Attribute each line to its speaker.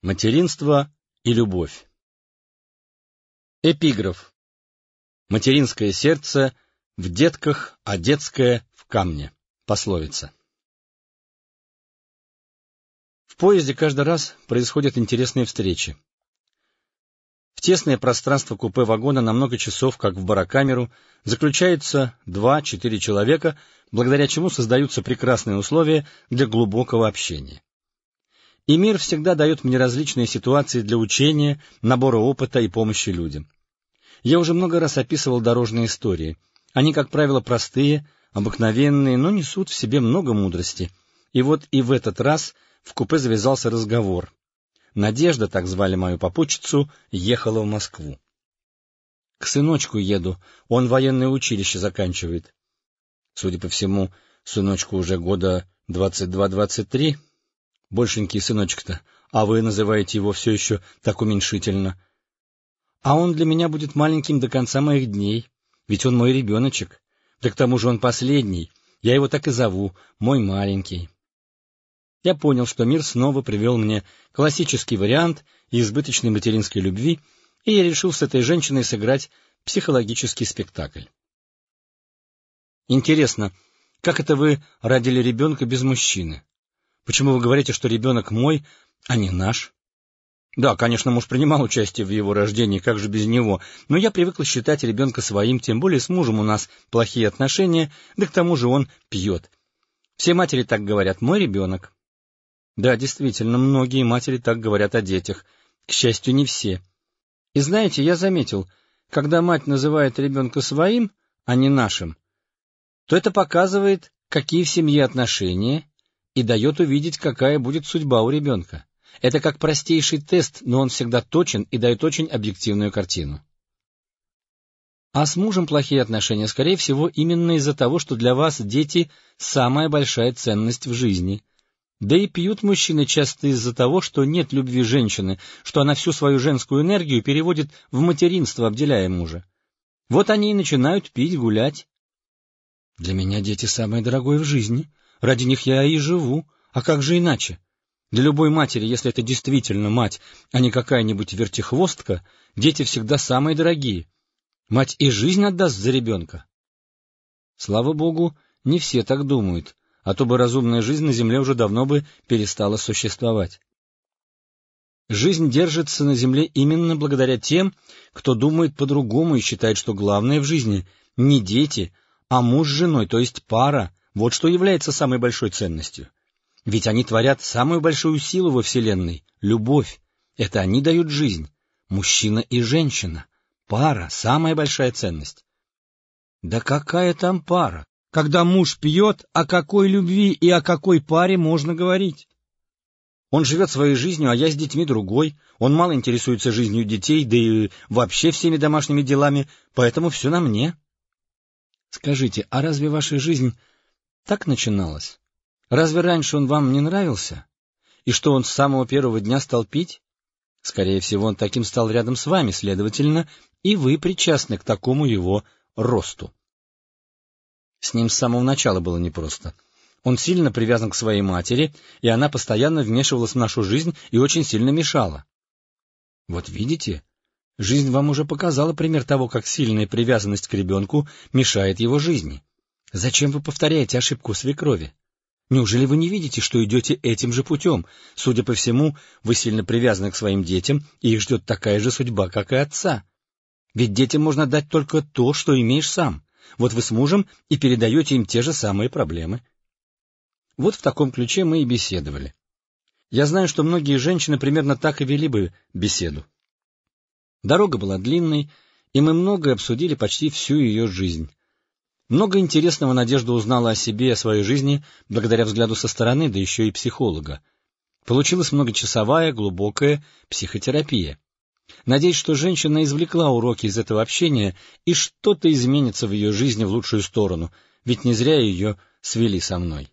Speaker 1: Материнство и любовь. Эпиграф. Материнское сердце в детках, а детское в камне. Пословица. В поезде каждый раз происходят интересные встречи. В тесное пространство купе вагона на много часов, как в барокамеру, заключаются два-четыре человека, благодаря чему создаются прекрасные условия для глубокого общения. И мир всегда дает мне различные ситуации для учения, набора опыта и помощи людям. Я уже много раз описывал дорожные истории. Они, как правило, простые, обыкновенные, но несут в себе много мудрости. И вот и в этот раз в купе завязался разговор. Надежда, так звали мою попутчицу, ехала в Москву. — К сыночку еду, он военное училище заканчивает. Судя по всему, сыночку уже года двадцать два-двадцать три. Большенький сыночек-то, а вы называете его все еще так уменьшительно. А он для меня будет маленьким до конца моих дней, ведь он мой ребеночек. Да к тому же он последний, я его так и зову, мой маленький. Я понял, что мир снова привел мне классический вариант избыточной материнской любви, и я решил с этой женщиной сыграть психологический спектакль. Интересно, как это вы родили ребенка без мужчины? Почему вы говорите, что ребенок мой, а не наш? Да, конечно, муж принимал участие в его рождении, как же без него, но я привыкла считать ребенка своим, тем более с мужем у нас плохие отношения, да к тому же он пьет. Все матери так говорят, мой ребенок. Да, действительно, многие матери так говорят о детях, к счастью, не все. И знаете, я заметил, когда мать называет ребенка своим, а не нашим, то это показывает, какие в семье отношения и дает увидеть, какая будет судьба у ребенка. Это как простейший тест, но он всегда точен и дает очень объективную картину. А с мужем плохие отношения, скорее всего, именно из-за того, что для вас дети — самая большая ценность в жизни. Да и пьют мужчины часто из-за того, что нет любви женщины, что она всю свою женскую энергию переводит в материнство, обделяя мужа. Вот они и начинают пить, гулять. Для меня дети самое дорогое в жизни. Ради них я и живу. А как же иначе? Для любой матери, если это действительно мать, а не какая-нибудь вертихвостка, дети всегда самые дорогие. Мать и жизнь отдаст за ребенка. Слава богу, не все так думают, а то бы разумная жизнь на земле уже давно бы перестала существовать. Жизнь держится на земле именно благодаря тем, кто думает по-другому и считает, что главное в жизни не дети, а муж с женой, то есть пара, вот что является самой большой ценностью. Ведь они творят самую большую силу во Вселенной — любовь. Это они дают жизнь. Мужчина и женщина. Пара — самая большая ценность. Да какая там пара? Когда муж пьет, о какой любви и о какой паре можно говорить? Он живет своей жизнью, а я с детьми другой. Он мало интересуется жизнью детей, да и вообще всеми домашними делами, поэтому все на мне. Скажите, а разве ваша жизнь так начиналось. Разве раньше он вам не нравился? И что он с самого первого дня стал пить? Скорее всего, он таким стал рядом с вами, следовательно, и вы причастны к такому его росту. С ним с самого начала было непросто. Он сильно привязан к своей матери, и она постоянно вмешивалась в нашу жизнь и очень сильно мешала. Вот видите, жизнь вам уже показала пример того, как сильная привязанность к ребенку мешает его жизни. Зачем вы повторяете ошибку свекрови? Неужели вы не видите, что идете этим же путем? Судя по всему, вы сильно привязаны к своим детям, и их ждет такая же судьба, как и отца. Ведь детям можно дать только то, что имеешь сам. Вот вы с мужем и передаете им те же самые проблемы. Вот в таком ключе мы и беседовали. Я знаю, что многие женщины примерно так и вели бы беседу. Дорога была длинной, и мы многое обсудили почти всю ее жизнь. Много интересного Надежда узнала о себе и о своей жизни благодаря взгляду со стороны, да еще и психолога. Получилась многочасовая, глубокая психотерапия. Надеюсь, что женщина извлекла уроки из этого общения, и что-то изменится в ее жизни в лучшую сторону, ведь не зря ее свели со мной.